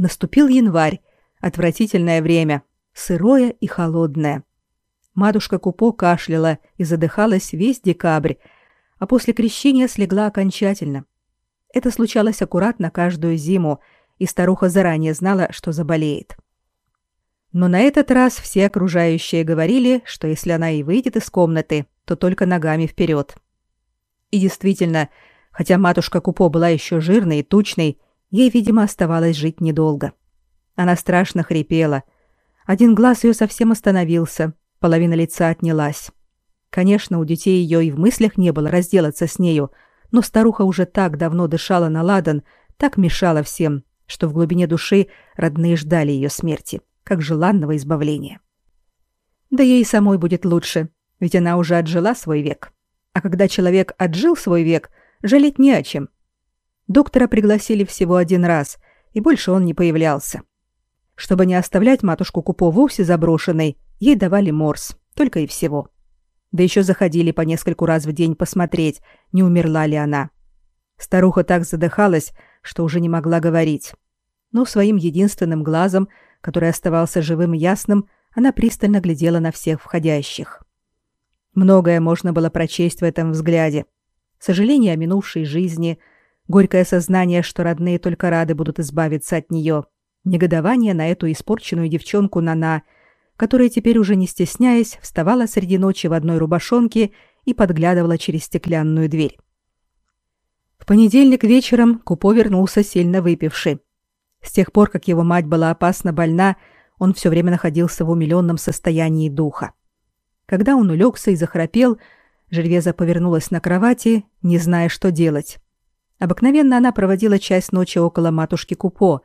Наступил январь, отвратительное время, сырое и холодное. Матушка Купо кашляла и задыхалась весь декабрь, а после крещения слегла окончательно. Это случалось аккуратно каждую зиму, и старуха заранее знала, что заболеет. Но на этот раз все окружающие говорили, что если она и выйдет из комнаты, то только ногами вперед. И действительно, хотя матушка Купо была еще жирной и тучной, ей, видимо, оставалось жить недолго. Она страшно хрипела. Один глаз ее совсем остановился, половина лица отнялась. Конечно, у детей ее и в мыслях не было разделаться с нею, но старуха уже так давно дышала на ладан, так мешала всем, что в глубине души родные ждали ее смерти, как желанного избавления. Да ей самой будет лучше, ведь она уже отжила свой век. А когда человек отжил свой век, жалеть не о чем. Доктора пригласили всего один раз, и больше он не появлялся. Чтобы не оставлять матушку Купо вовсе заброшенной, ей давали морс, только и всего. Да еще заходили по нескольку раз в день посмотреть, не умерла ли она. Старуха так задыхалась, что уже не могла говорить. Но своим единственным глазом, который оставался живым и ясным, она пристально глядела на всех входящих. Многое можно было прочесть в этом взгляде. Сожаление о минувшей жизни, горькое сознание, что родные только рады будут избавиться от нее, негодование на эту испорченную девчонку Нана, которая теперь уже не стесняясь вставала среди ночи в одной рубашонке и подглядывала через стеклянную дверь. В понедельник вечером Купо вернулся сильно выпивший. С тех пор, как его мать была опасно больна, он все время находился в умиленном состоянии духа. Когда он улегся и захрапел, Жервеза повернулась на кровати, не зная, что делать. Обыкновенно она проводила часть ночи около матушки Купо.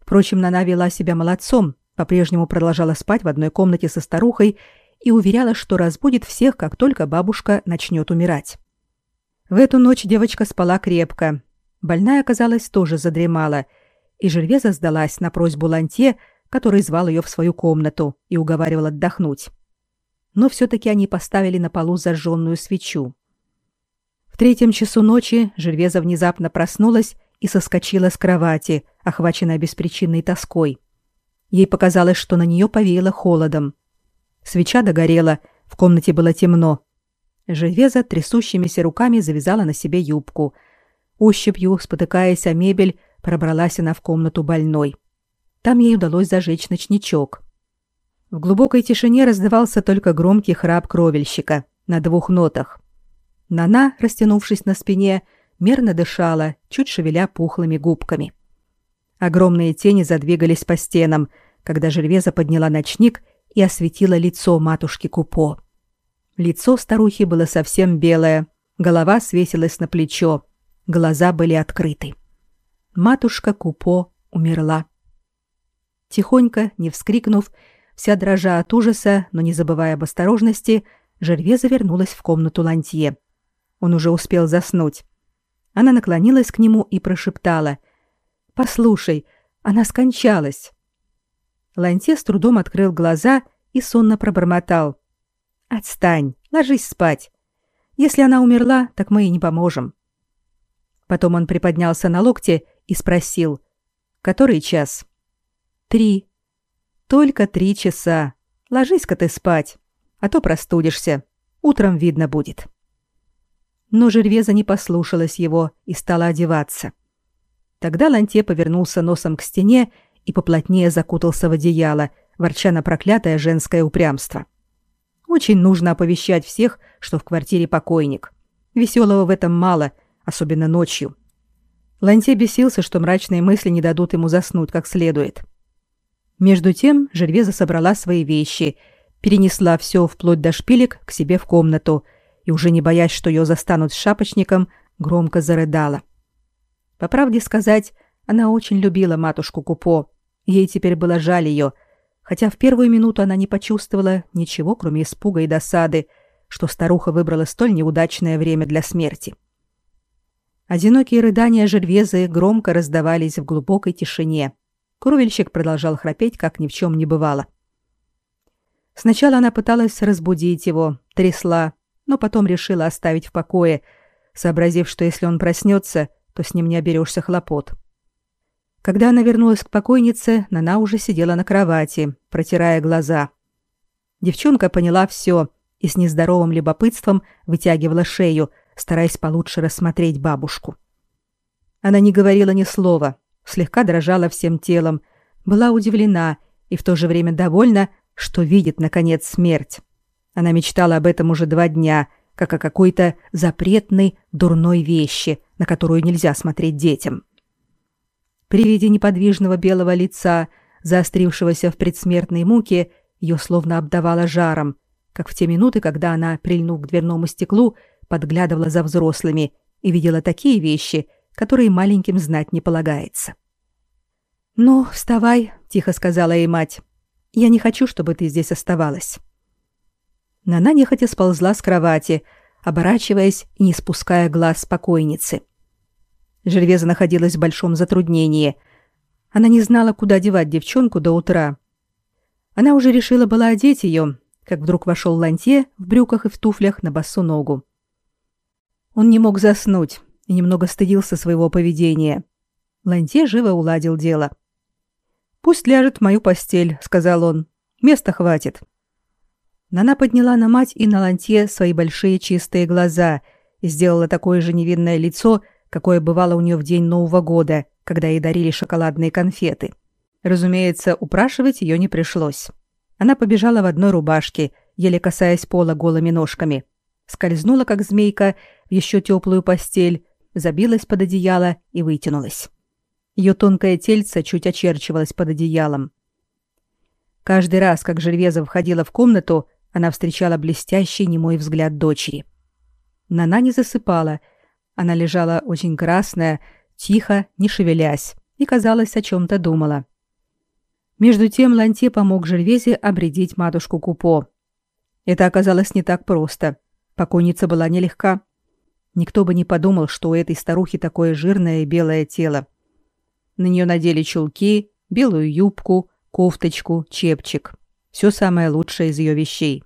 Впрочем, она вела себя молодцом, по-прежнему продолжала спать в одной комнате со старухой и уверяла, что разбудит всех, как только бабушка начнет умирать. В эту ночь девочка спала крепко. Больная, оказалась, тоже задремала, и Жервеза сдалась на просьбу Ланте, который звал ее в свою комнату и уговаривал отдохнуть но все-таки они поставили на полу зажженную свечу. В третьем часу ночи Жервеза внезапно проснулась и соскочила с кровати, охваченная беспричинной тоской. Ей показалось, что на нее повеяло холодом. Свеча догорела, в комнате было темно. Жервеза трясущимися руками завязала на себе юбку. Ощупью, спотыкаясь о мебель, пробралась она в комнату больной. Там ей удалось зажечь ночничок. В глубокой тишине раздавался только громкий храп кровельщика на двух нотах. Нана, растянувшись на спине, мерно дышала, чуть шевеля пухлыми губками. Огромные тени задвигались по стенам, когда Жервеза подняла ночник и осветила лицо матушки Купо. Лицо старухи было совсем белое, голова свесилась на плечо, глаза были открыты. Матушка Купо умерла. Тихонько, не вскрикнув, Вся дрожа от ужаса, но не забывая об осторожности, Жерве завернулась в комнату Лантье. Он уже успел заснуть. Она наклонилась к нему и прошептала. «Послушай, она скончалась». Лантье с трудом открыл глаза и сонно пробормотал. «Отстань, ложись спать. Если она умерла, так мы и не поможем». Потом он приподнялся на локте и спросил. «Который час?» «Три», только три часа. Ложись-ка ты спать, а то простудишься. Утром видно будет. Но Жервеза не послушалась его и стала одеваться. Тогда Ланте повернулся носом к стене и поплотнее закутался в одеяло, ворча на проклятое женское упрямство. Очень нужно оповещать всех, что в квартире покойник. Веселого в этом мало, особенно ночью. Ланте бесился, что мрачные мысли не дадут ему заснуть как следует. — между тем Жервеза собрала свои вещи, перенесла все вплоть до шпилек к себе в комнату и, уже не боясь, что ее застанут шапочником, громко зарыдала. По правде сказать, она очень любила матушку Купо. Ей теперь было жаль ее, хотя в первую минуту она не почувствовала ничего, кроме испуга и досады, что старуха выбрала столь неудачное время для смерти. Одинокие рыдания Жервезы громко раздавались в глубокой тишине — Кровельщик продолжал храпеть, как ни в чем не бывало. Сначала она пыталась разбудить его, трясла, но потом решила оставить в покое, сообразив, что если он проснется, то с ним не оберешься хлопот. Когда она вернулась к покойнице, Нана уже сидела на кровати, протирая глаза. Девчонка поняла все и с нездоровым любопытством вытягивала шею, стараясь получше рассмотреть бабушку. Она не говорила ни слова, слегка дрожала всем телом, была удивлена и в то же время довольна, что видит, наконец, смерть. Она мечтала об этом уже два дня, как о какой-то запретной, дурной вещи, на которую нельзя смотреть детям. При виде неподвижного белого лица, заострившегося в предсмертной муке, ее словно обдавало жаром, как в те минуты, когда она, прильнув к дверному стеклу, подглядывала за взрослыми и видела такие вещи, которые маленьким знать не полагается. «Ну, вставай», — тихо сказала ей мать. «Я не хочу, чтобы ты здесь оставалась». Нана нехотя сползла с кровати, оборачиваясь и не спуская глаз с покойницы. Жервеза находилась в большом затруднении. Она не знала, куда девать девчонку до утра. Она уже решила была одеть ее, как вдруг вошел Лантье в брюках и в туфлях на босу ногу. Он не мог заснуть и немного стыдился своего поведения. Лантье живо уладил дело. «Пусть ляжет в мою постель», — сказал он. «Места хватит». Нана подняла на мать и на Лантье свои большие чистые глаза и сделала такое же невинное лицо, какое бывало у нее в день Нового года, когда ей дарили шоколадные конфеты. Разумеется, упрашивать ее не пришлось. Она побежала в одной рубашке, еле касаясь пола голыми ножками, скользнула, как змейка, в еще теплую постель, забилась под одеяло и вытянулась. Ее тонкое тельце чуть очерчивалось под одеялом. Каждый раз, как Жервеза входила в комнату, она встречала блестящий немой взгляд дочери. Нана не засыпала. Она лежала очень красная, тихо, не шевелясь, и, казалось, о чем-то думала. Между тем Ланте помог Жервезе обредить матушку Купо. Это оказалось не так просто. Покойница была нелегка. Никто бы не подумал, что у этой старухи такое жирное и белое тело. На нее надели чулки, белую юбку, кофточку, чепчик. Все самое лучшее из ее вещей.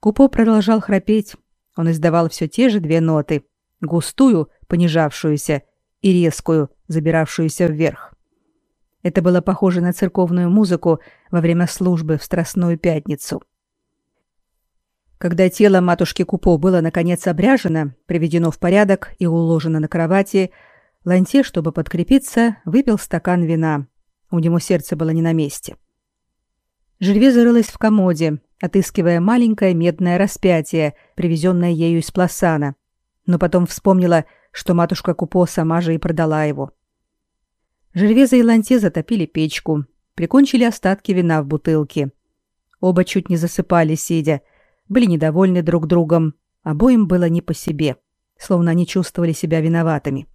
Купо продолжал храпеть. Он издавал все те же две ноты. Густую, понижавшуюся, и резкую, забиравшуюся вверх. Это было похоже на церковную музыку во время службы в Страстную Пятницу. Когда тело матушки Купо было наконец обряжено, приведено в порядок и уложено на кровати, Ланте, чтобы подкрепиться, выпил стакан вина. У него сердце было не на месте. Жильве зарылась в комоде, отыскивая маленькое медное распятие, привезенное ею из Пласана, но потом вспомнила, что матушка Купо сама же и продала его. Жервеза и Ланте затопили печку, прикончили остатки вина в бутылке. Оба чуть не засыпали, сидя, были недовольны друг другом, обоим было не по себе, словно они чувствовали себя виноватыми.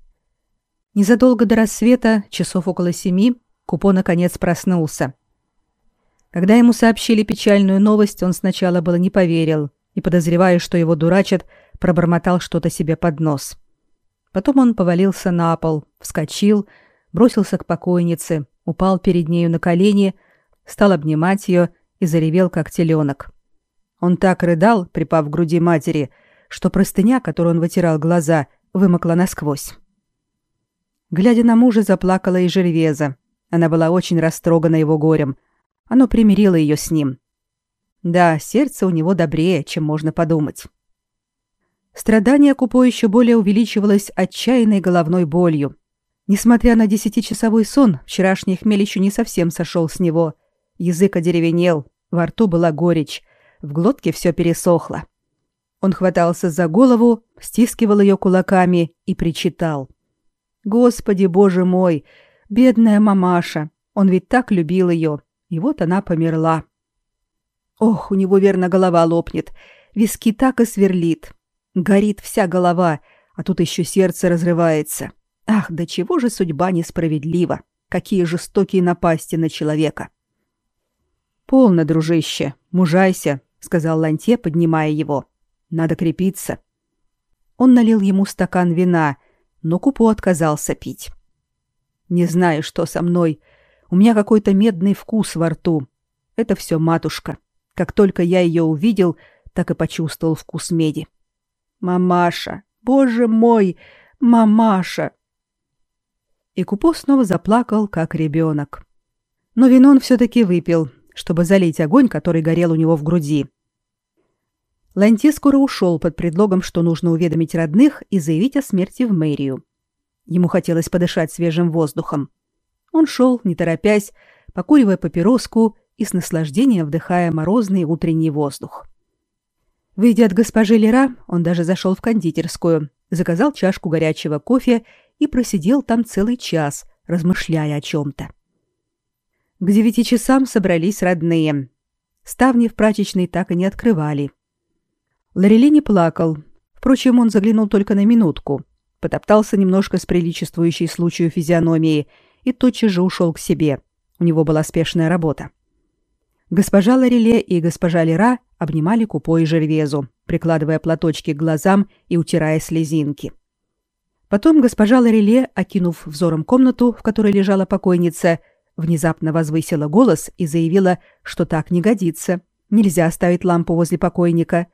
Незадолго до рассвета, часов около семи, Купо наконец проснулся — когда ему сообщили печальную новость, он сначала было не поверил и, подозревая, что его дурачат, пробормотал что-то себе под нос. Потом он повалился на пол, вскочил, бросился к покойнице, упал перед нею на колени, стал обнимать ее и заревел, как теленок. Он так рыдал, припав к груди матери, что простыня, которой он вытирал глаза, вымокла насквозь. Глядя на мужа, заплакала и Жервеза. Она была очень растрогана его горем, оно примирило ее с ним. Да, сердце у него добрее, чем можно подумать. Страдание Купо еще более увеличивалось отчаянной головной болью. Несмотря на десятичасовой сон, вчерашний хмель еще не совсем сошел с него. Язык одеревенел, во рту была горечь, в глотке все пересохло. Он хватался за голову, стискивал ее кулаками и причитал. «Господи, боже мой! Бедная мамаша! Он ведь так любил ее! И вот она померла. Ох, у него верно голова лопнет. Виски так и сверлит. Горит вся голова, а тут еще сердце разрывается. Ах, до чего же судьба несправедлива. Какие жестокие напасти на человека. Полно, дружище, мужайся, сказал Ланте, поднимая его. Надо крепиться. Он налил ему стакан вина, но Купо отказался пить. Не знаю, что со мной, у меня какой-то медный вкус во рту. Это все матушка. Как только я ее увидел, так и почувствовал вкус меди. Мамаша, боже мой, мамаша. и Купо снова заплакал, как ребенок. Но вино он все-таки выпил, чтобы залить огонь, который горел у него в груди. Ланти скоро ушел под предлогом, что нужно уведомить родных и заявить о смерти в мэрию. Ему хотелось подышать свежим воздухом. Он шел, не торопясь, покуривая папироску и с наслаждением вдыхая морозный утренний воздух. Выйдя от госпожи Лера, он даже зашел в кондитерскую, заказал чашку горячего кофе и просидел там целый час, размышляя о чем-то. К девяти часам собрались родные. Ставни в прачечной так и не открывали. Лорели не плакал. Впрочем, он заглянул только на минутку, потоптался немножко с приличествующей случаю физиономией и тотчас же ушел к себе. У него была спешная работа. Госпожа Лореле и госпожа Лера обнимали Купо и Жервезу, прикладывая платочки к глазам и утирая слезинки. Потом госпожа Лореле, окинув взором комнату, в которой лежала покойница, внезапно возвысила голос и заявила, что так не годится. Нельзя оставить лампу возле покойника.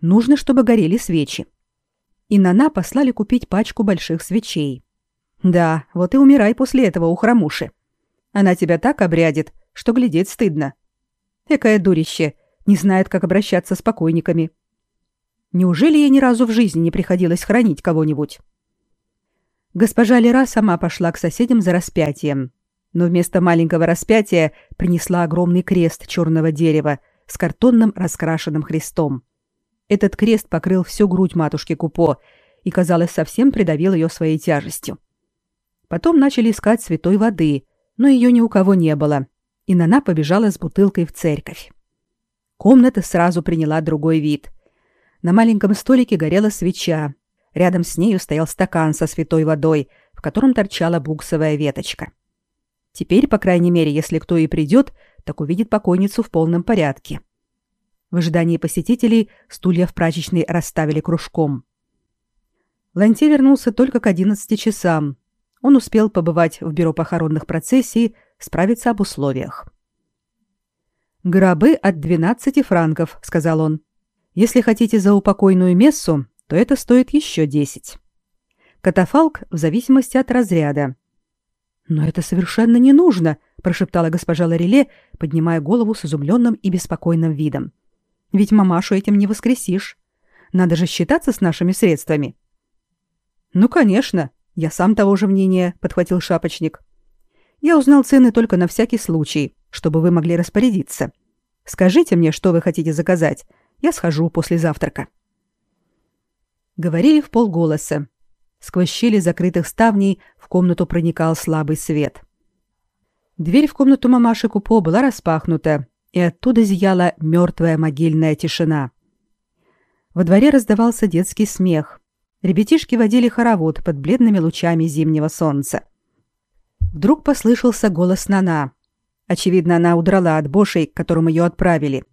Нужно, чтобы горели свечи. И Нана послали купить пачку больших свечей. Да, вот и умирай после этого у хромуши. Она тебя так обрядит, что глядеть стыдно. Экое дурище, не знает, как обращаться с покойниками. Неужели ей ни разу в жизни не приходилось хранить кого-нибудь? Госпожа Лера сама пошла к соседям за распятием, но вместо маленького распятия принесла огромный крест черного дерева с картонным раскрашенным христом. Этот крест покрыл всю грудь матушки Купо и, казалось, совсем придавил ее своей тяжестью. Потом начали искать святой воды, но ее ни у кого не было, и Нана побежала с бутылкой в церковь. Комната сразу приняла другой вид. На маленьком столике горела свеча. Рядом с нею стоял стакан со святой водой, в котором торчала буксовая веточка. Теперь, по крайней мере, если кто и придет, так увидит покойницу в полном порядке. В ожидании посетителей стулья в прачечной расставили кружком. Ланте вернулся только к 11 часам. Он успел побывать в бюро похоронных процессий, справиться об условиях. «Гробы от 12 франков», — сказал он. «Если хотите за упокойную мессу, то это стоит еще 10. Катафалк в зависимости от разряда». «Но это совершенно не нужно», — прошептала госпожа Лореле, поднимая голову с изумленным и беспокойным видом. «Ведь мамашу этим не воскресишь. Надо же считаться с нашими средствами». «Ну, конечно, я сам того же мнения», — подхватил шапочник. «Я узнал цены только на всякий случай, чтобы вы могли распорядиться. Скажите мне, что вы хотите заказать. Я схожу после завтрака. Говорили в полголоса. Сквозь щели закрытых ставней в комнату проникал слабый свет. Дверь в комнату мамаши Купо была распахнута, и оттуда зияла мертвая могильная тишина. Во дворе раздавался детский смех. Ребятишки водили хоровод под бледными лучами зимнего солнца. Вдруг послышался голос Нана. Очевидно, она удрала от бошей, к которым ее отправили.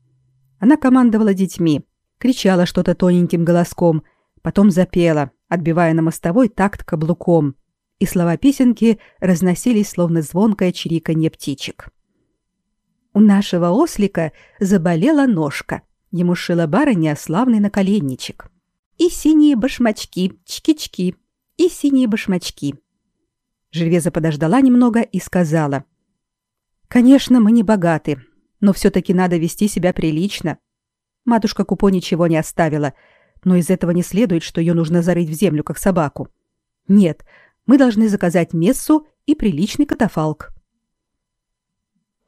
Она командовала детьми, кричала что-то тоненьким голоском, потом запела, отбивая на мостовой такт каблуком, и слова песенки разносились, словно звонкое чириканье птичек. У нашего ослика заболела ножка. Ему шила барыня славный наколенничек. И синие башмачки, чки-чки, и синие башмачки. Жервеза подождала немного и сказала — Конечно, мы не богаты, но все-таки надо вести себя прилично. Матушка Купо ничего не оставила, но из этого не следует, что ее нужно зарыть в землю, как собаку. Нет, мы должны заказать мессу и приличный катафалк.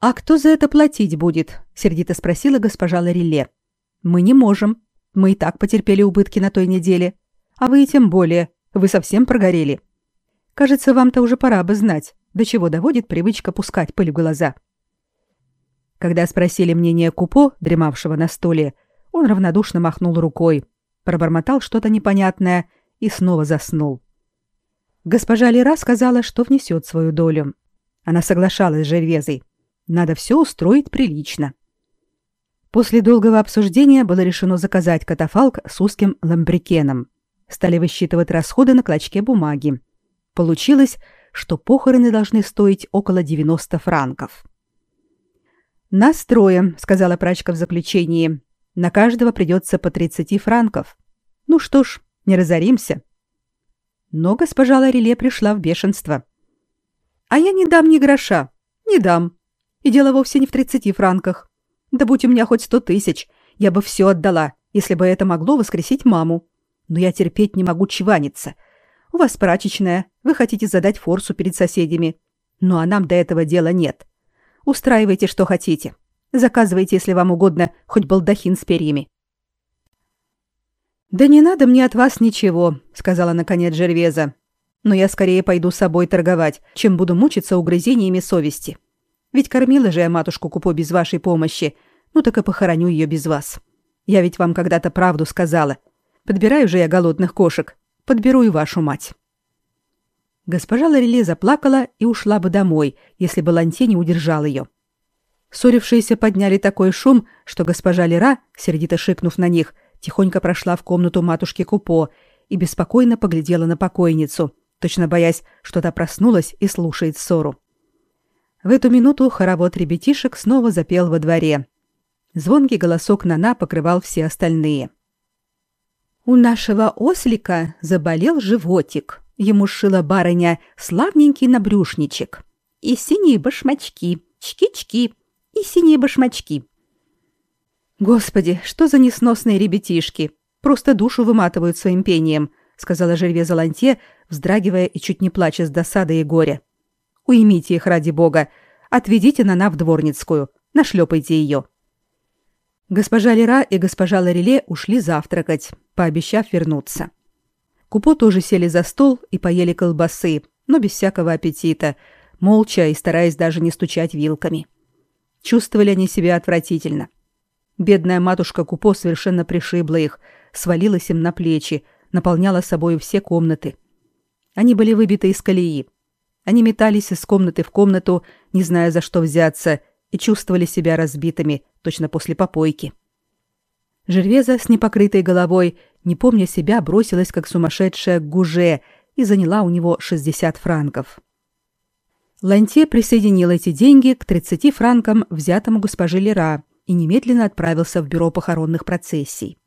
«А кто за это платить будет?» — сердито спросила госпожа Ларилле. «Мы не можем. Мы и так потерпели убытки на той неделе. А вы и тем более. Вы совсем прогорели. Кажется, вам-то уже пора бы знать, до чего доводит привычка пускать пыль в глаза. Когда спросили мнение Купо, дремавшего на столе, он равнодушно махнул рукой, пробормотал что-то непонятное и снова заснул. Госпожа Лера сказала, что внесет свою долю. Она соглашалась с Жервезой. Надо все устроить прилично. После долгого обсуждения было решено заказать катафалк с узким ламбрикеном. Стали высчитывать расходы на клочке бумаги. Получилось, что похороны должны стоить около 90 франков. «Нас трое», — сказала прачка в заключении. «На каждого придется по 30 франков. Ну что ж, не разоримся». Но госпожа Лареле пришла в бешенство. А я не дам ни гроша. Не дам. И дело вовсе не в 30 франках. Да будь у меня хоть сто тысяч, я бы все отдала, если бы это могло воскресить маму. Но я терпеть не могу чваниться. У вас прачечная, вы хотите задать форсу перед соседями. Ну а нам до этого дела нет. Устраивайте, что хотите. Заказывайте, если вам угодно, хоть балдахин с перьями. «Да не надо мне от вас ничего», — сказала наконец Жервеза. «Но я скорее пойду с собой торговать, чем буду мучиться угрызениями совести. Ведь кормила же я матушку Купо без вашей помощи, ну так и похороню ее без вас. Я ведь вам когда-то правду сказала. Подбираю же я голодных кошек, подберу и вашу мать». Госпожа Лореле заплакала и ушла бы домой, если бы Ланте не удержал ее. Ссорившиеся подняли такой шум, что госпожа Лера, сердито шикнув на них, — тихонько прошла в комнату матушки Купо и беспокойно поглядела на покойницу, точно боясь, что та проснулась и слушает ссору. В эту минуту хоровод ребятишек снова запел во дворе. Звонкий голосок Нана покрывал все остальные. «У нашего ослика заболел животик. Ему сшила барыня славненький набрюшничек. И синие башмачки, чки-чки, и синие башмачки. Господи, что за несносные ребятишки! Просто душу выматывают своим пением, сказала Жерве Заланте, вздрагивая и чуть не плача с досады и горя. Уймите их ради бога, отведите на в дворницкую, нашлепайте ее. Госпожа Лера и госпожа Лареле ушли завтракать, пообещав вернуться. Купо тоже сели за стол и поели колбасы, но без всякого аппетита, молча и стараясь даже не стучать вилками. Чувствовали они себя отвратительно. Бедная матушка Купо совершенно пришибла их, свалилась им на плечи, наполняла собой все комнаты. Они были выбиты из колеи. Они метались из комнаты в комнату, не зная, за что взяться, и чувствовали себя разбитыми, точно после попойки. Жервеза с непокрытой головой, не помня себя, бросилась как сумасшедшая к Гуже и заняла у него 60 франков. Ланте присоединил эти деньги к 30 франкам, взятым у госпожи Лера, и немедленно отправился в бюро похоронных процессий.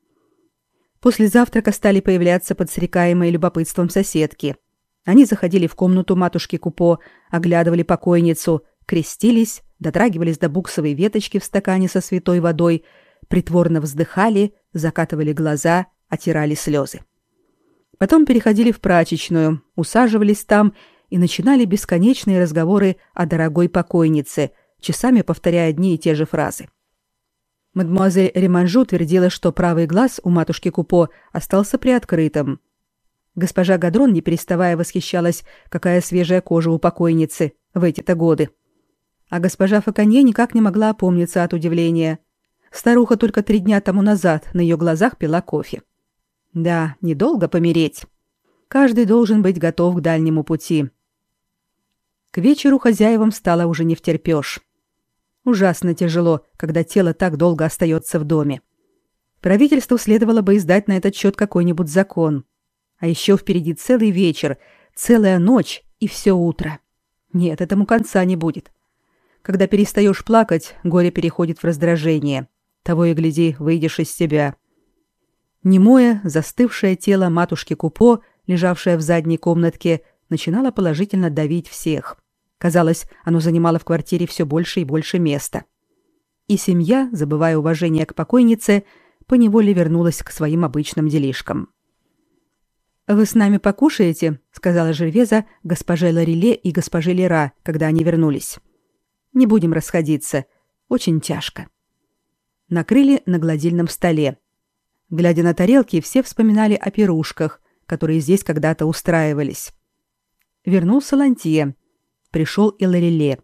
После завтрака стали появляться подстрекаемые любопытством соседки. Они заходили в комнату матушки Купо, оглядывали покойницу, крестились, дотрагивались до буксовой веточки в стакане со святой водой, притворно вздыхали, закатывали глаза, отирали слезы. Потом переходили в прачечную, усаживались там и начинали бесконечные разговоры о дорогой покойнице, часами повторяя одни и те же фразы. Мадемуазель Реманжу твердила, что правый глаз у матушки Купо остался приоткрытым. Госпожа Гадрон, не переставая, восхищалась, какая свежая кожа у покойницы в эти-то годы. А госпожа Факанье никак не могла опомниться от удивления. Старуха только три дня тому назад на ее глазах пила кофе. Да, недолго помереть. Каждый должен быть готов к дальнему пути. К вечеру хозяевам стало уже не втерпёшь. Ужасно тяжело, когда тело так долго остается в доме. Правительству следовало бы издать на этот счет какой-нибудь закон. А еще впереди целый вечер, целая ночь и все утро. Нет, этому конца не будет. Когда перестаешь плакать, горе переходит в раздражение. Того и гляди, выйдешь из себя. Немое, застывшее тело матушки Купо, лежавшее в задней комнатке, начинало положительно давить всех. Казалось, оно занимало в квартире все больше и больше места. И семья, забывая уважение к покойнице, поневоле вернулась к своим обычным делишкам. «Вы с нами покушаете?» — сказала Жервеза госпоже Лариле и госпоже Лера, когда они вернулись. «Не будем расходиться. Очень тяжко». Накрыли на гладильном столе. Глядя на тарелки, все вспоминали о пирушках, которые здесь когда-то устраивались. Вернулся Лантье, пришел и Лареле.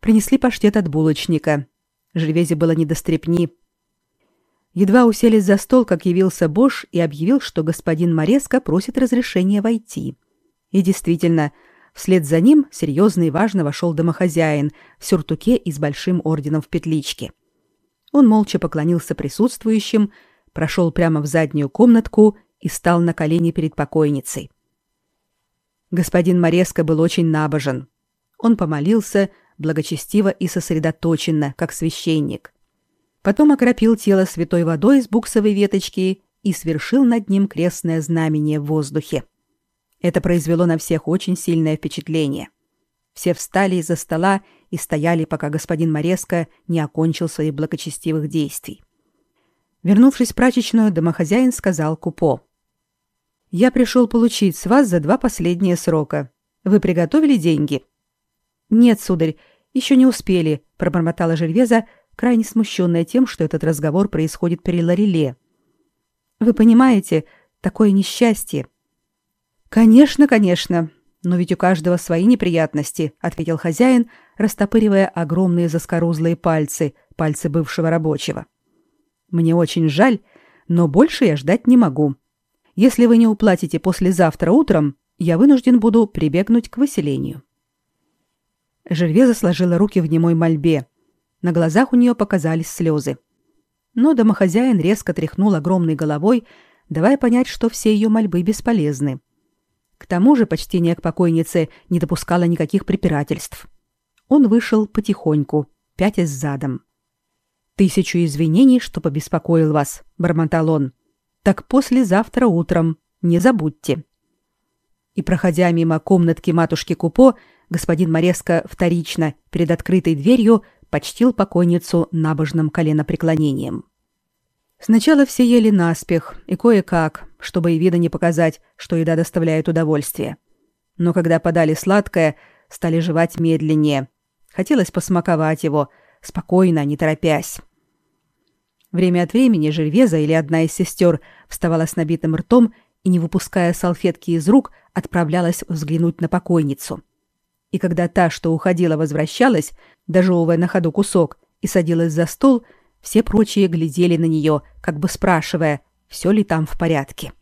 Принесли паштет от булочника. Жревезе было не до стрепни. Едва уселись за стол, как явился Бош и объявил, что господин Мореско просит разрешения войти. И действительно, вслед за ним серьезно и важно вошел домохозяин в сюртуке и с большим орденом в петличке. Он молча поклонился присутствующим, прошел прямо в заднюю комнатку и стал на колени перед покойницей. Господин Мореско был очень набожен. Он помолился благочестиво и сосредоточенно, как священник. Потом окропил тело святой водой из буксовой веточки и свершил над ним крестное знамение в воздухе. Это произвело на всех очень сильное впечатление. Все встали из-за стола и стояли, пока господин Мореско не окончил своих благочестивых действий. Вернувшись в прачечную, домохозяин сказал Купо. «Я пришел получить с вас за два последние срока. Вы приготовили деньги?» «Нет, сударь, еще не успели», — пробормотала Жервеза, крайне смущенная тем, что этот разговор происходит при Лареле. «Вы понимаете, такое несчастье». «Конечно, конечно. Но ведь у каждого свои неприятности, ответил хозяин, растопыривая огромные заскорузлые пальцы, пальцы бывшего рабочего. Мне очень жаль, но больше я ждать не могу. Если вы не уплатите послезавтра утром, я вынужден буду прибегнуть к выселению. Жильвеза сложила руки в немой мольбе. На глазах у нее показались слезы. Но домохозяин резко тряхнул огромной головой, давая понять, что все ее мольбы бесполезны. К тому же почтение к покойнице не допускало никаких препирательств. Он вышел потихоньку, пятясь задом. «Тысячу извинений, что побеспокоил вас», — бормотал он. «Так послезавтра утром. Не забудьте». И, проходя мимо комнатки матушки Купо, господин Мореско вторично, перед открытой дверью, почтил покойницу набожным коленопреклонением. Сначала все ели наспех и кое-как, чтобы и вида не показать, что еда доставляет удовольствие. Но когда подали сладкое, стали жевать медленнее. Хотелось посмаковать его, спокойно, не торопясь. Время от времени Жильвеза или одна из сестер вставала с набитым ртом и, не выпуская салфетки из рук, отправлялась взглянуть на покойницу. И когда та, что уходила, возвращалась, дожевывая на ходу кусок, и садилась за стол – все прочие глядели на нее, как бы спрашивая, все ли там в порядке.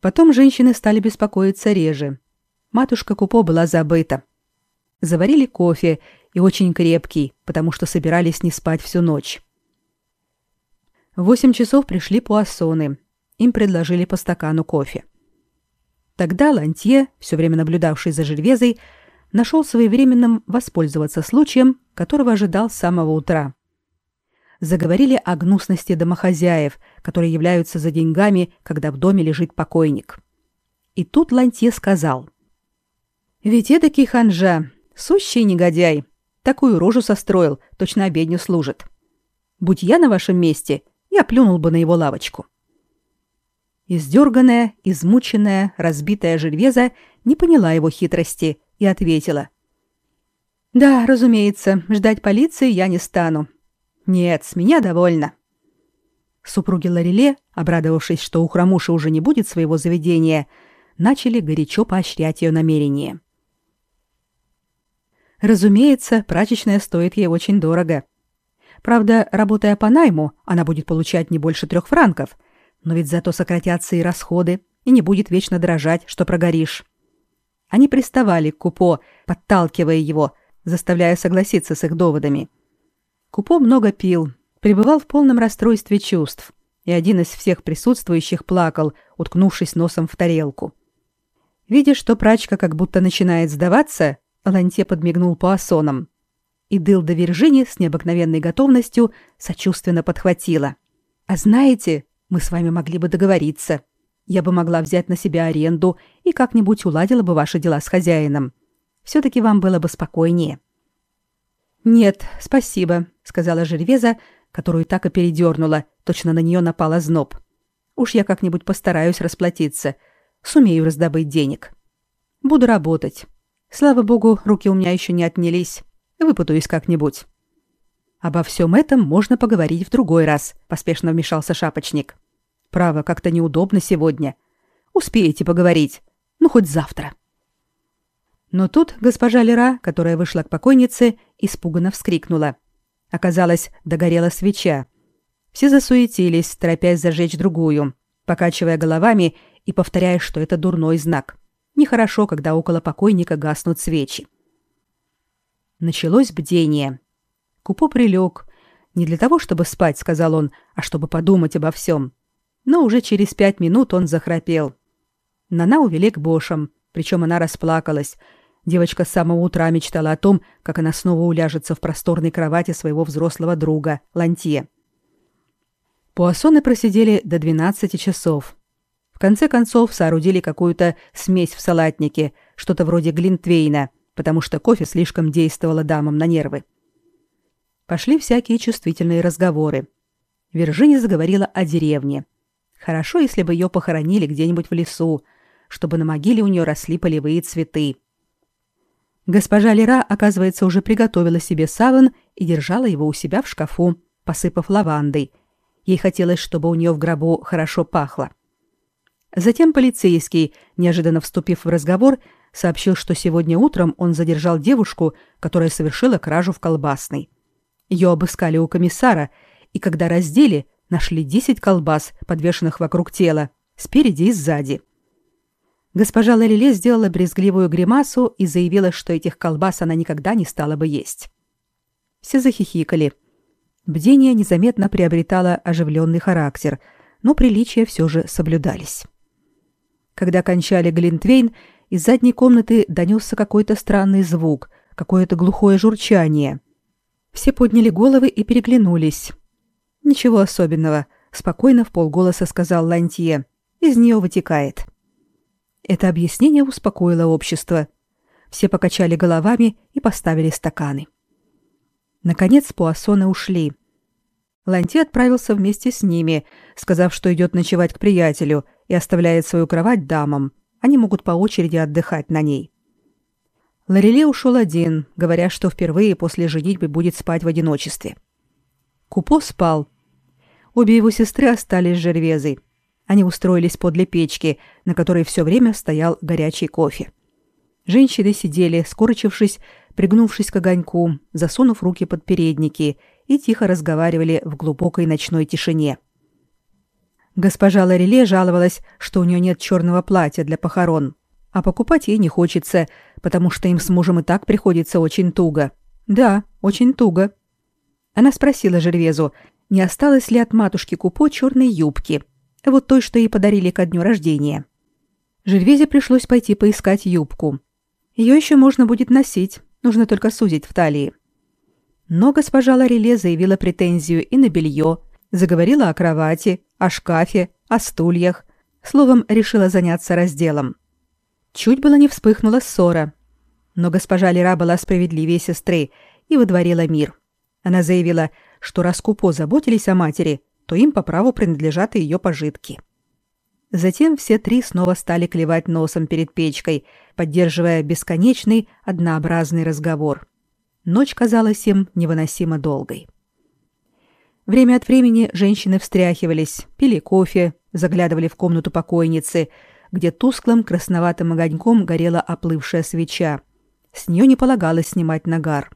Потом женщины стали беспокоиться реже. Матушка Купо была забыта. Заварили кофе, и очень крепкий, потому что собирались не спать всю ночь. В восемь часов пришли пуассоны. Им предложили по стакану кофе. Тогда Лантье, все время наблюдавший за Жильвезой, нашел своевременным воспользоваться случаем, которого ожидал с самого утра заговорили о гнусности домохозяев, которые являются за деньгами, когда в доме лежит покойник. И тут Лантье сказал. «Ведь эдакий ханжа, сущий негодяй, такую рожу состроил, точно обедню служит. Будь я на вашем месте, я плюнул бы на его лавочку». Издерганная, измученная, разбитая Жильвеза не поняла его хитрости и ответила. «Да, разумеется, ждать полиции я не стану. Нет, с меня довольно. Супруги Лареле, обрадовавшись, что у хромуши уже не будет своего заведения, начали горячо поощрять ее намерение. Разумеется, прачечная стоит ей очень дорого. Правда, работая по найму, она будет получать не больше трех франков, но ведь зато сократятся и расходы, и не будет вечно дрожать, что прогоришь. Они приставали к Купо, подталкивая его, заставляя согласиться с их доводами. Купо много пил, пребывал в полном расстройстве чувств, и один из всех присутствующих плакал, уткнувшись носом в тарелку. Видя, что прачка как будто начинает сдаваться, Ланте подмигнул пуассоном. И Дылда Виржини с необыкновенной готовностью сочувственно подхватила. «А знаете, мы с вами могли бы договориться. Я бы могла взять на себя аренду и как-нибудь уладила бы ваши дела с хозяином. Все-таки вам было бы спокойнее». «Нет, спасибо», — сказала Жервеза, которую так и передернула, точно на нее напал озноб. «Уж я как-нибудь постараюсь расплатиться. Сумею раздобыть денег. Буду работать. Слава богу, руки у меня еще не отнялись. Выпутаюсь как-нибудь». «Обо всем этом можно поговорить в другой раз», — поспешно вмешался шапочник. «Право, как-то неудобно сегодня. Успеете поговорить. Ну, хоть завтра». Но тут госпожа Лера, которая вышла к покойнице, испуганно вскрикнула. Оказалось, догорела свеча. Все засуетились, торопясь зажечь другую, покачивая головами и повторяя, что это дурной знак. Нехорошо, когда около покойника гаснут свечи. Началось бдение. Купо прилег. Не для того, чтобы спать, сказал он, а чтобы подумать обо всем. Но уже через пять минут он захрапел. Нана увели к Бошам, причем она расплакалась. Девочка с самого утра мечтала о том, как она снова уляжется в просторной кровати своего взрослого друга, Лантье. Пуассоны просидели до 12 часов. В конце концов соорудили какую-то смесь в салатнике, что-то вроде глинтвейна, потому что кофе слишком действовало дамам на нервы. Пошли всякие чувствительные разговоры. Виржиния заговорила о деревне. Хорошо, если бы ее похоронили где-нибудь в лесу, чтобы на могиле у нее росли полевые цветы. Госпожа Лера, оказывается, уже приготовила себе саван и держала его у себя в шкафу, посыпав лавандой. Ей хотелось, чтобы у нее в гробу хорошо пахло. Затем полицейский, неожиданно вступив в разговор, сообщил, что сегодня утром он задержал девушку, которая совершила кражу в колбасной. Ее обыскали у комиссара, и когда раздели, нашли 10 колбас, подвешенных вокруг тела, спереди и сзади. Госпожа Лареле сделала брезгливую гримасу и заявила, что этих колбас она никогда не стала бы есть. Все захихикали. Бдение незаметно приобретало оживленный характер, но приличия все же соблюдались. Когда кончали Глинтвейн, из задней комнаты донесся какой-то странный звук, какое-то глухое журчание. Все подняли головы и переглянулись. «Ничего особенного», — спокойно в полголоса сказал Лантье. «Из нее вытекает». Это объяснение успокоило общество. Все покачали головами и поставили стаканы. Наконец Пуассоны ушли. Ланти отправился вместе с ними, сказав, что идет ночевать к приятелю и оставляет свою кровать дамам. Они могут по очереди отдыхать на ней. Лореле ушел один, говоря, что впервые после женитьбы будет спать в одиночестве. Купо спал. Обе его сестры остались с Жервезой. Они устроились подле печки, на которой все время стоял горячий кофе. Женщины сидели, скорчившись, пригнувшись к огоньку, засунув руки под передники, и тихо разговаривали в глубокой ночной тишине. Госпожа Лареле жаловалась, что у нее нет черного платья для похорон, а покупать ей не хочется, потому что им с мужем и так приходится очень туго. Да, очень туго. Она спросила Жервезу, не осталось ли от матушки Купо черной юбки – вот той, что ей подарили ко дню рождения. Жильвезе пришлось пойти поискать юбку. Ее еще можно будет носить, нужно только сузить в талии. Но госпожа Лареле заявила претензию и на белье, заговорила о кровати, о шкафе, о стульях, словом, решила заняться разделом. Чуть было не вспыхнула ссора. Но госпожа Лера была справедливее сестры и выдворила мир. Она заявила, что раз Купо заботились о матери, то им по праву принадлежат и ее пожитки. Затем все три снова стали клевать носом перед печкой, поддерживая бесконечный, однообразный разговор. Ночь казалась им невыносимо долгой. Время от времени женщины встряхивались, пили кофе, заглядывали в комнату покойницы, где тусклым красноватым огоньком горела оплывшая свеча. С нее не полагалось снимать нагар.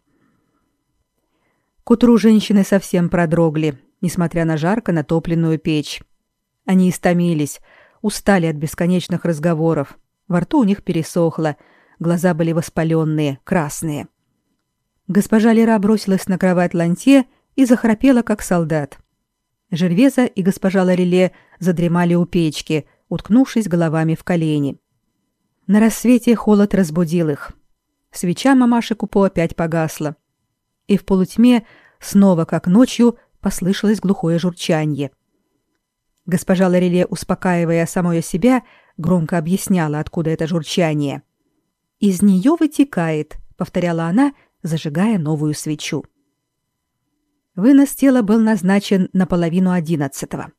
К утру женщины совсем продрогли, несмотря на жарко натопленную печь. Они истомились, устали от бесконечных разговоров. Во рту у них пересохло, глаза были воспаленные, красные. Госпожа Лера бросилась на кровать Ланте и захрапела, как солдат. Жервеза и госпожа Лареле задремали у печки, уткнувшись головами в колени. На рассвете холод разбудил их. Свеча мамаши Купо опять погасла. И в полутьме, снова как ночью, послышалось глухое журчание. Госпожа Лореле, успокаивая самое себя, громко объясняла, откуда это журчание. «Из нее вытекает», — повторяла она, зажигая новую свечу. Вынос тела был назначен на половину одиннадцатого.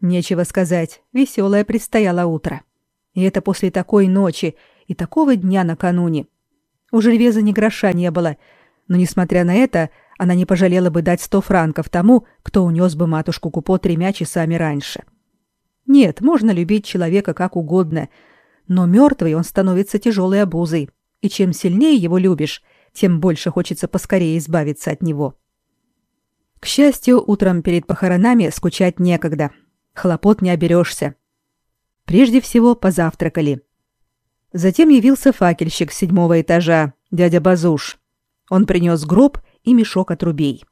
Нечего сказать, веселое предстояло утро. И это после такой ночи и такого дня накануне. У Жервеза ни гроша не было, но, несмотря на это, она не пожалела бы дать сто франков тому, кто унес бы матушку Купо тремя часами раньше. Нет, можно любить человека как угодно, но мертвый он становится тяжелой обузой, и чем сильнее его любишь, тем больше хочется поскорее избавиться от него. К счастью, утром перед похоронами скучать некогда. Хлопот не оберешься. Прежде всего позавтракали. Затем явился факельщик седьмого этажа, дядя Базуш. Он принес гроб и мешок отрубей.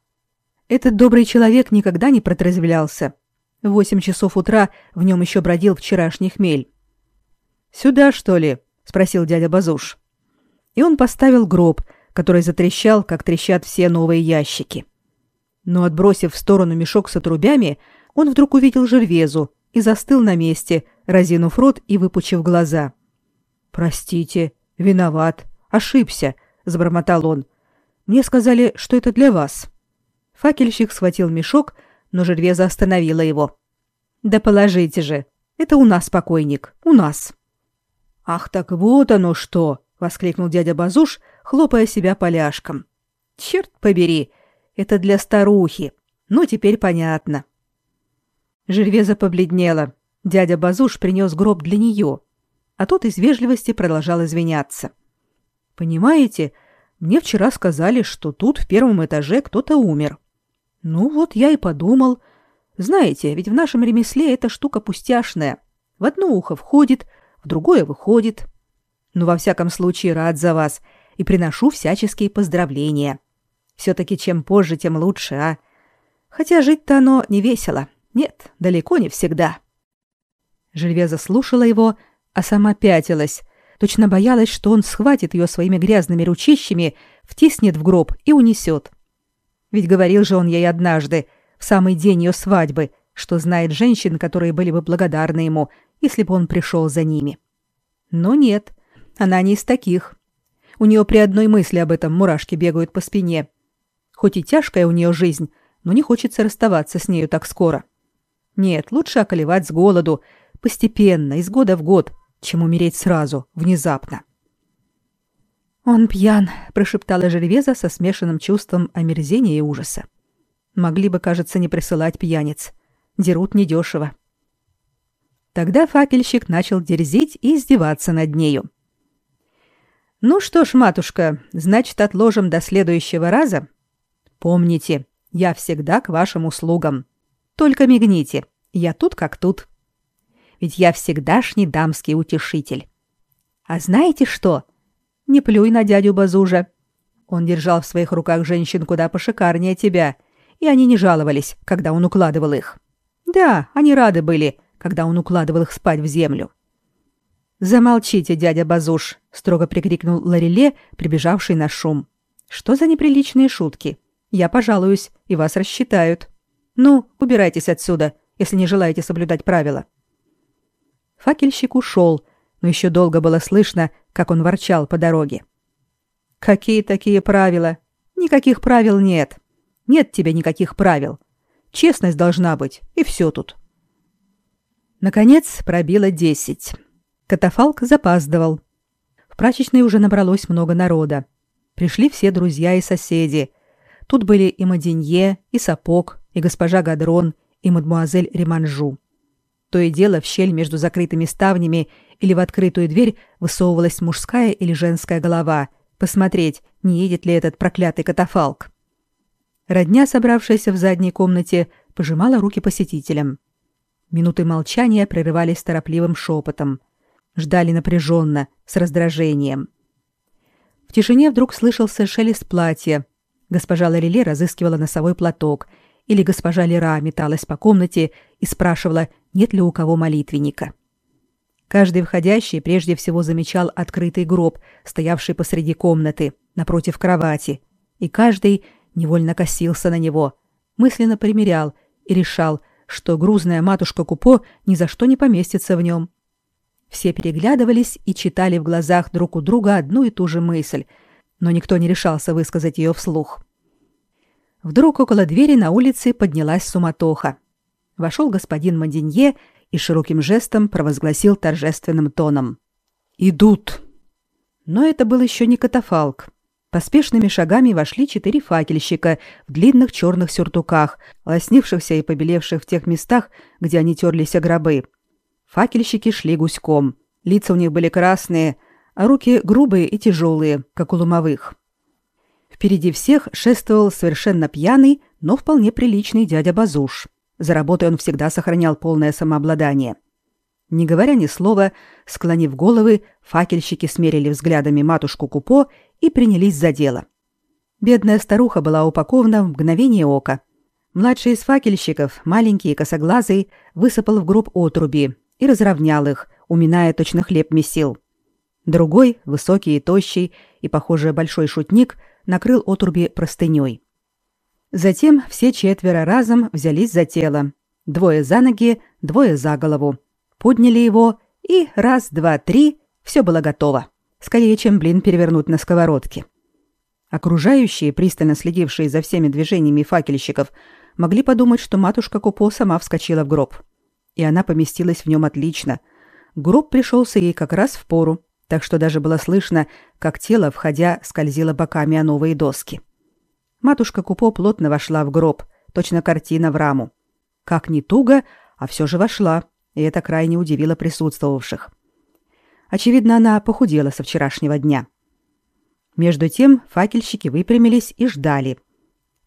Этот добрый человек никогда не протрезвлялся. В восемь часов утра в нем еще бродил вчерашний хмель. «Сюда, что ли?» — спросил дядя Базуш. И он поставил гроб, который затрещал, как трещат все новые ящики. Но, отбросив в сторону мешок с отрубями, он вдруг увидел Жервезу и застыл на месте, разинув рот и выпучив глаза. «Простите, виноват, ошибся», забормотал он. Мне сказали, что это для вас. Факельщик схватил мешок, но Жервеза остановила его. Да положите же. Это у нас покойник, у нас. Ах, так вот оно что, воскликнул дядя Базуш, хлопая себя поляшком. Черт побери, это для старухи. Ну, теперь понятно. Жервеза побледнела. Дядя Базуш принес гроб для нее, а тот из вежливости продолжал извиняться. Понимаете, мне вчера сказали, что тут в первом этаже кто-то умер. Ну вот я и подумал. Знаете, ведь в нашем ремесле эта штука пустяшная. В одно ухо входит, в другое выходит. Но во всяком случае рад за вас и приношу всяческие поздравления. Все-таки чем позже, тем лучше, а? Хотя жить-то оно не весело. Нет, далеко не всегда. Жильвеза слушала его, а сама пятилась, точно боялась, что он схватит ее своими грязными ручищами, втиснет в гроб и унесет. Ведь говорил же он ей однажды, в самый день ее свадьбы, что знает женщин, которые были бы благодарны ему, если бы он пришел за ними. Но нет, она не из таких. У нее при одной мысли об этом мурашки бегают по спине. Хоть и тяжкая у нее жизнь, но не хочется расставаться с нею так скоро. Нет, лучше околевать с голоду, постепенно, из года в год, чем умереть сразу, внезапно. «Он пьян», — прошептала Жервеза со смешанным чувством омерзения и ужаса. «Могли бы, кажется, не присылать пьяниц. Дерут недешево». Тогда факельщик начал дерзить и издеваться над нею. «Ну что ж, матушка, значит, отложим до следующего раза. Помните, я всегда к вашим услугам. Только мигните, я тут как тут» ведь я всегдашний дамский утешитель. А знаете что? Не плюй на дядю Базужа. Он держал в своих руках женщин куда пошикарнее тебя, и они не жаловались, когда он укладывал их. Да, они рады были, когда он укладывал их спать в землю. Замолчите, дядя Базуш, строго прикрикнул Лареле, прибежавший на шум. Что за неприличные шутки? Я пожалуюсь, и вас рассчитают. Ну, убирайтесь отсюда, если не желаете соблюдать правила. Факельщик ушел, но еще долго было слышно, как он ворчал по дороге. «Какие такие правила? Никаких правил нет. Нет тебе никаких правил. Честность должна быть, и все тут». Наконец пробило десять. Катафалк запаздывал. В прачечной уже набралось много народа. Пришли все друзья и соседи. Тут были и Маденье, и Сапог, и госпожа Гадрон, и мадмуазель Реманжу. То и дело в щель между закрытыми ставнями или в открытую дверь высовывалась мужская или женская голова, посмотреть, не едет ли этот проклятый катафалк. Родня, собравшаяся в задней комнате, пожимала руки посетителям. Минуты молчания прерывались торопливым шепотом. Ждали напряженно, с раздражением. В тишине вдруг слышался шелест платья. Госпожа Лареле разыскивала носовой платок, или госпожа Лера металась по комнате и спрашивала, нет ли у кого молитвенника. Каждый входящий прежде всего замечал открытый гроб, стоявший посреди комнаты, напротив кровати, и каждый невольно косился на него, мысленно примерял и решал, что грузная матушка Купо ни за что не поместится в нем. Все переглядывались и читали в глазах друг у друга одну и ту же мысль, но никто не решался высказать ее вслух. Вдруг около двери на улице поднялась суматоха вошел господин Мадинье и широким жестом провозгласил торжественным тоном. «Идут!» Но это был еще не катафалк. Поспешными шагами вошли четыре факельщика в длинных черных сюртуках, лоснившихся и побелевших в тех местах, где они терлись о гробы. Факельщики шли гуськом. Лица у них были красные, а руки грубые и тяжелые, как у ломовых. Впереди всех шествовал совершенно пьяный, но вполне приличный дядя Базуш. За работой он всегда сохранял полное самообладание. Не говоря ни слова, склонив головы, факельщики смерили взглядами матушку Купо и принялись за дело. Бедная старуха была упакована в мгновение ока. Младший из факельщиков, маленький и косоглазый, высыпал в гроб отруби и разровнял их, уминая точно хлеб месил. Другой, высокий и тощий, и, похоже, большой шутник, накрыл отруби простыней. Затем все четверо разом взялись за тело. Двое за ноги, двое за голову. Подняли его, и раз, два, три, все было готово. Скорее, чем блин перевернуть на сковородке. Окружающие, пристально следившие за всеми движениями факельщиков, могли подумать, что матушка Купо сама вскочила в гроб. И она поместилась в нем отлично. Гроб пришелся ей как раз в пору, так что даже было слышно, как тело, входя, скользило боками о новые доски. Матушка Купо плотно вошла в гроб, точно картина в раму. Как ни туго, а все же вошла, и это крайне удивило присутствовавших. Очевидно, она похудела со вчерашнего дня. Между тем факельщики выпрямились и ждали.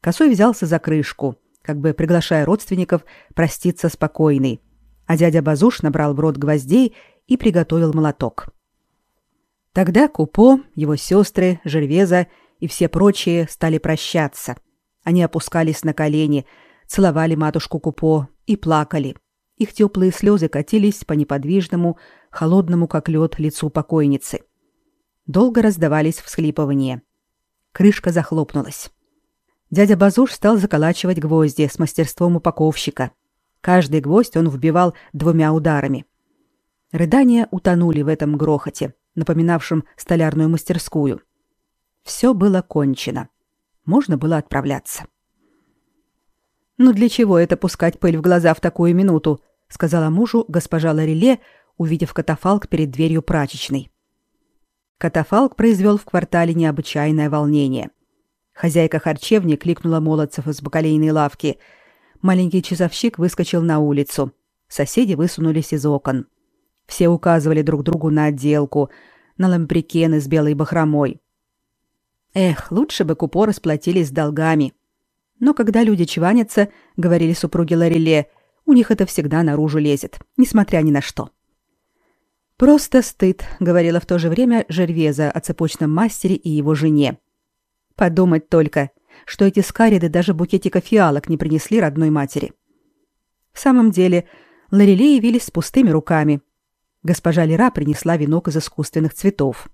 Косой взялся за крышку, как бы приглашая родственников проститься спокойной, а дядя Базуш набрал в рот гвоздей и приготовил молоток. Тогда Купо, его сестры, Жервеза и все прочие стали прощаться. Они опускались на колени, целовали матушку Купо и плакали. Их теплые слезы катились по неподвижному, холодному как лед лицу покойницы. Долго раздавались всхлипывания. Крышка захлопнулась. Дядя Базуш стал заколачивать гвозди с мастерством упаковщика. Каждый гвоздь он вбивал двумя ударами. Рыдания утонули в этом грохоте, напоминавшем столярную мастерскую. Все было кончено. Можно было отправляться. «Ну для чего это пускать пыль в глаза в такую минуту?» — сказала мужу госпожа Лареле, увидев катафалк перед дверью прачечной. Катафалк произвел в квартале необычайное волнение. Хозяйка харчевни кликнула молодцев из бакалейной лавки. Маленький часовщик выскочил на улицу. Соседи высунулись из окон. Все указывали друг другу на отделку, на ламбрикены с белой бахромой. Эх, лучше бы купо расплатились с долгами. Но когда люди чванятся, говорили супруги Лареле, у них это всегда наружу лезет, несмотря ни на что. «Просто стыд», — говорила в то же время Жервеза о цепочном мастере и его жене. «Подумать только, что эти скариды даже букетика фиалок не принесли родной матери». В самом деле, Лореле явились с пустыми руками. Госпожа Лера принесла венок из искусственных цветов.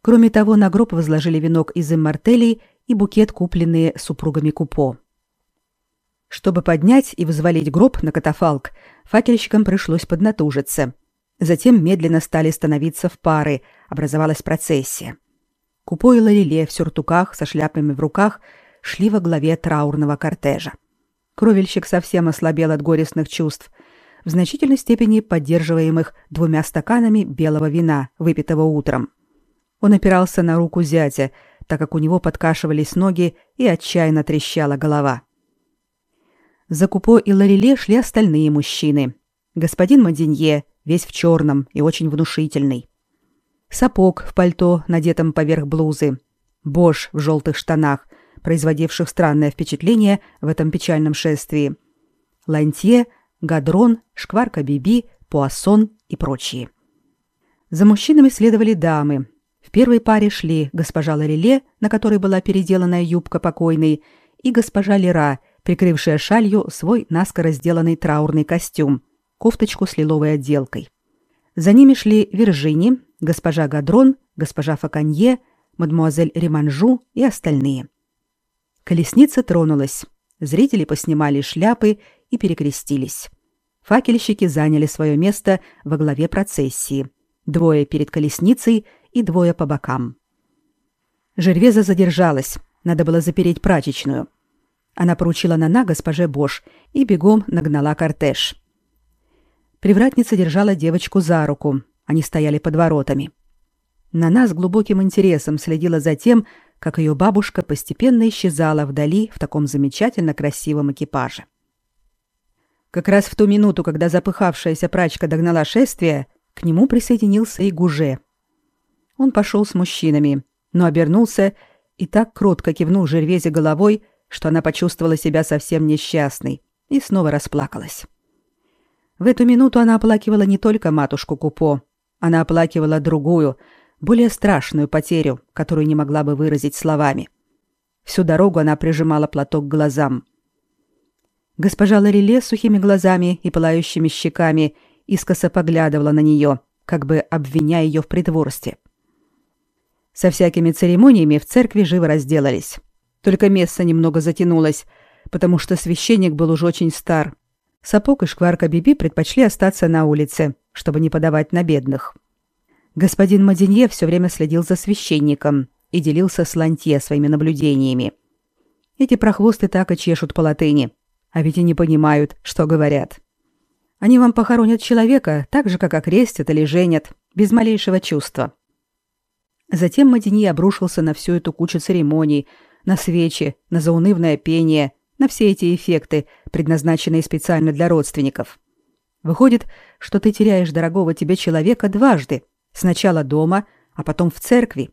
Кроме того, на гроб возложили венок из иммортелей и букет, купленные супругами Купо. Чтобы поднять и взвалить гроб на катафалк, факельщикам пришлось поднатужиться — Затем медленно стали становиться в пары, образовалась процессия. Купо и Лареле в сюртуках со шляпами в руках шли во главе траурного кортежа. Кровельщик совсем ослабел от горестных чувств, в значительной степени поддерживаемых двумя стаканами белого вина, выпитого утром. Он опирался на руку зятя, так как у него подкашивались ноги и отчаянно трещала голова. За Купо и Лареле шли остальные мужчины. Господин Маденье, весь в черном и очень внушительный. Сапог в пальто, надетом поверх блузы. Бош в желтых штанах, производивших странное впечатление в этом печальном шествии. Лантье, Гадрон, Шкварка Биби, Пуассон и прочие. За мужчинами следовали дамы. В первой паре шли госпожа Лареле, на которой была переделанная юбка покойной, и госпожа Лера, прикрывшая шалью свой наскоро сделанный траурный костюм, кофточку с лиловой отделкой. За ними шли Виржини, госпожа Гадрон, госпожа Факанье, мадмуазель Реманжу и остальные. Колесница тронулась. Зрители поснимали шляпы и перекрестились. Факельщики заняли свое место во главе процессии. Двое перед колесницей и двое по бокам. Жервеза задержалась. Надо было запереть прачечную. Она поручила Нана госпоже Бош и бегом нагнала кортеж. Привратница держала девочку за руку. Они стояли под воротами. Нана с глубоким интересом следила за тем, как ее бабушка постепенно исчезала вдали в таком замечательно красивом экипаже. Как раз в ту минуту, когда запыхавшаяся прачка догнала шествие, к нему присоединился и Гуже. Он пошел с мужчинами, но обернулся и так кротко кивнул Жервезе головой, что она почувствовала себя совсем несчастной и снова расплакалась. В эту минуту она оплакивала не только матушку Купо, она оплакивала другую, более страшную потерю, которую не могла бы выразить словами. Всю дорогу она прижимала платок к глазам. Госпожа Лареле с сухими глазами и пылающими щеками искоса поглядывала на нее, как бы обвиняя ее в притворстве. Со всякими церемониями в церкви живо разделались. Только место немного затянулось, потому что священник был уже очень стар Сапог и шкварка Биби предпочли остаться на улице, чтобы не подавать на бедных. Господин Маденье все время следил за священником, и делился с Лантье своими наблюдениями. Эти прохвосты так и чешут по латыни, а ведь и не понимают, что говорят. Они вам похоронят человека так же, как окрестят или женят, без малейшего чувства. Затем Мадини обрушился на всю эту кучу церемоний, на свечи, на заунывное пение, на все эти эффекты, предназначенные специально для родственников. Выходит, что ты теряешь дорогого тебе человека дважды, сначала дома, а потом в церкви.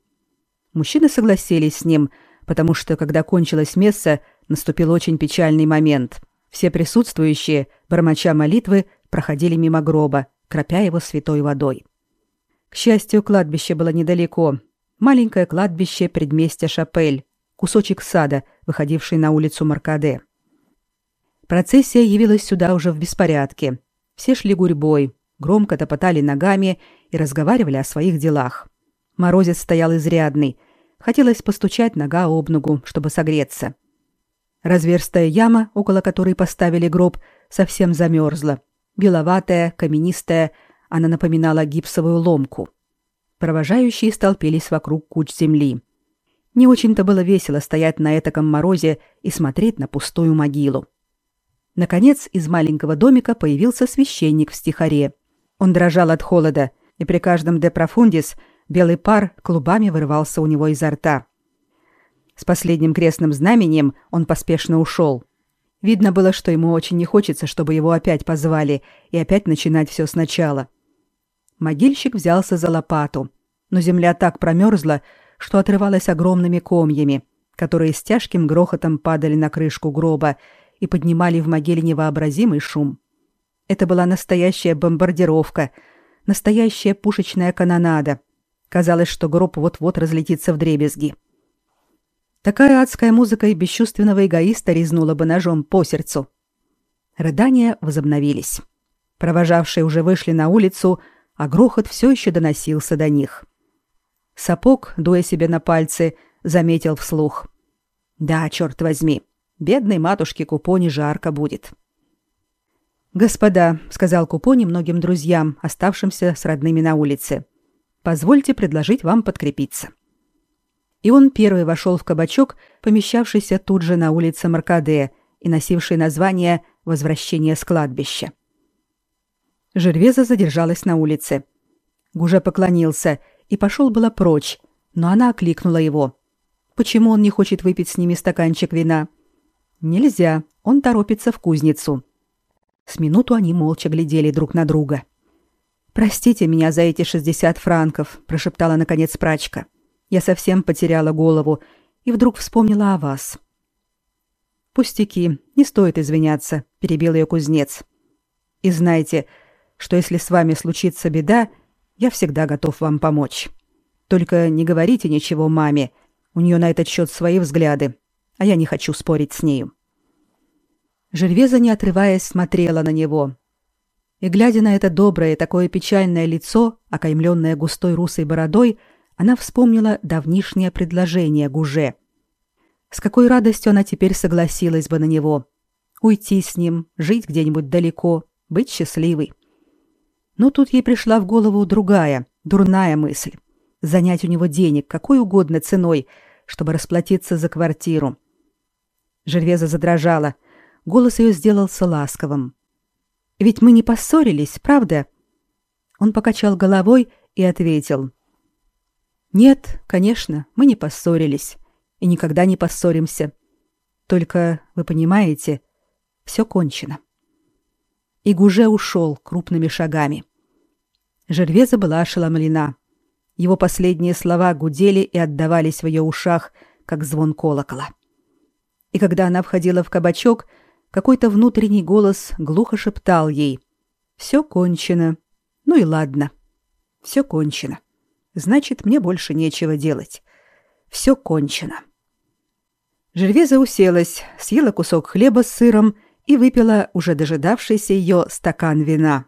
Мужчины согласились с ним, потому что, когда кончилось месса, наступил очень печальный момент. Все присутствующие, бормоча молитвы, проходили мимо гроба, кропя его святой водой. К счастью, кладбище было недалеко. Маленькое кладбище предместья Шапель, кусочек сада, выходивший на улицу Маркаде. Процессия явилась сюда уже в беспорядке. Все шли гурьбой, громко топотали ногами и разговаривали о своих делах. Морозец стоял изрядный. Хотелось постучать нога об ногу, чтобы согреться. Разверстая яма, около которой поставили гроб, совсем замерзла. Беловатая, каменистая, она напоминала гипсовую ломку. Провожающие столпились вокруг куч земли. Не очень-то было весело стоять на этаком морозе и смотреть на пустую могилу. Наконец, из маленького домика появился священник в стихаре. Он дрожал от холода, и при каждом «де профундис» белый пар клубами вырывался у него изо рта. С последним крестным знаменем он поспешно ушел. Видно было, что ему очень не хочется, чтобы его опять позвали и опять начинать все сначала. Могильщик взялся за лопату, но земля так промерзла, что отрывалась огромными комьями, которые с тяжким грохотом падали на крышку гроба и поднимали в могиле невообразимый шум. Это была настоящая бомбардировка, настоящая пушечная канонада. Казалось, что гроб вот-вот разлетится в дребезги. Такая адская музыка и бесчувственного эгоиста резнула бы ножом по сердцу. Рыдания возобновились. Провожавшие уже вышли на улицу, а грохот все еще доносился до них. Сапог, дуя себе на пальцы, заметил вслух. «Да, черт возьми, бедной матушке Купони жарко будет». «Господа», — сказал Купони многим друзьям, оставшимся с родными на улице, — «позвольте предложить вам подкрепиться». И он первый вошел в кабачок, помещавшийся тут же на улице Маркаде и носивший название «Возвращение с кладбища». Жервеза задержалась на улице. Гуже поклонился и пошел было прочь, но она окликнула его. Почему он не хочет выпить с ними стаканчик вина? Нельзя, он торопится в кузницу. С минуту они молча глядели друг на друга. «Простите меня за эти шестьдесят франков», – прошептала наконец прачка. «Я совсем потеряла голову и вдруг вспомнила о вас». «Пустяки, не стоит извиняться», – перебил ее кузнец. «И знайте, что если с вами случится беда, я всегда готов вам помочь. Только не говорите ничего маме. У нее на этот счет свои взгляды, а я не хочу спорить с нею. Жервеза, не отрываясь, смотрела на него. И глядя на это доброе, такое печальное лицо, окаймленное густой русой бородой, она вспомнила давнишнее предложение Гуже. С какой радостью она теперь согласилась бы на него. Уйти с ним, жить где-нибудь далеко, быть счастливой. Но тут ей пришла в голову другая, дурная мысль. Занять у него денег какой угодно ценой, чтобы расплатиться за квартиру. Жервеза задрожала. Голос ее сделался ласковым. «Ведь мы не поссорились, правда?» Он покачал головой и ответил. «Нет, конечно, мы не поссорились. И никогда не поссоримся. Только, вы понимаете, все кончено». И Гуже ушел крупными шагами. Жервеза была ошеломлена. Его последние слова гудели и отдавались в ее ушах, как звон колокола. И когда она входила в кабачок, какой-то внутренний голос глухо шептал ей «Все кончено. Ну и ладно. Все кончено. Значит, мне больше нечего делать. Все кончено». Жервеза уселась, съела кусок хлеба с сыром и выпила уже дожидавшийся ее стакан вина.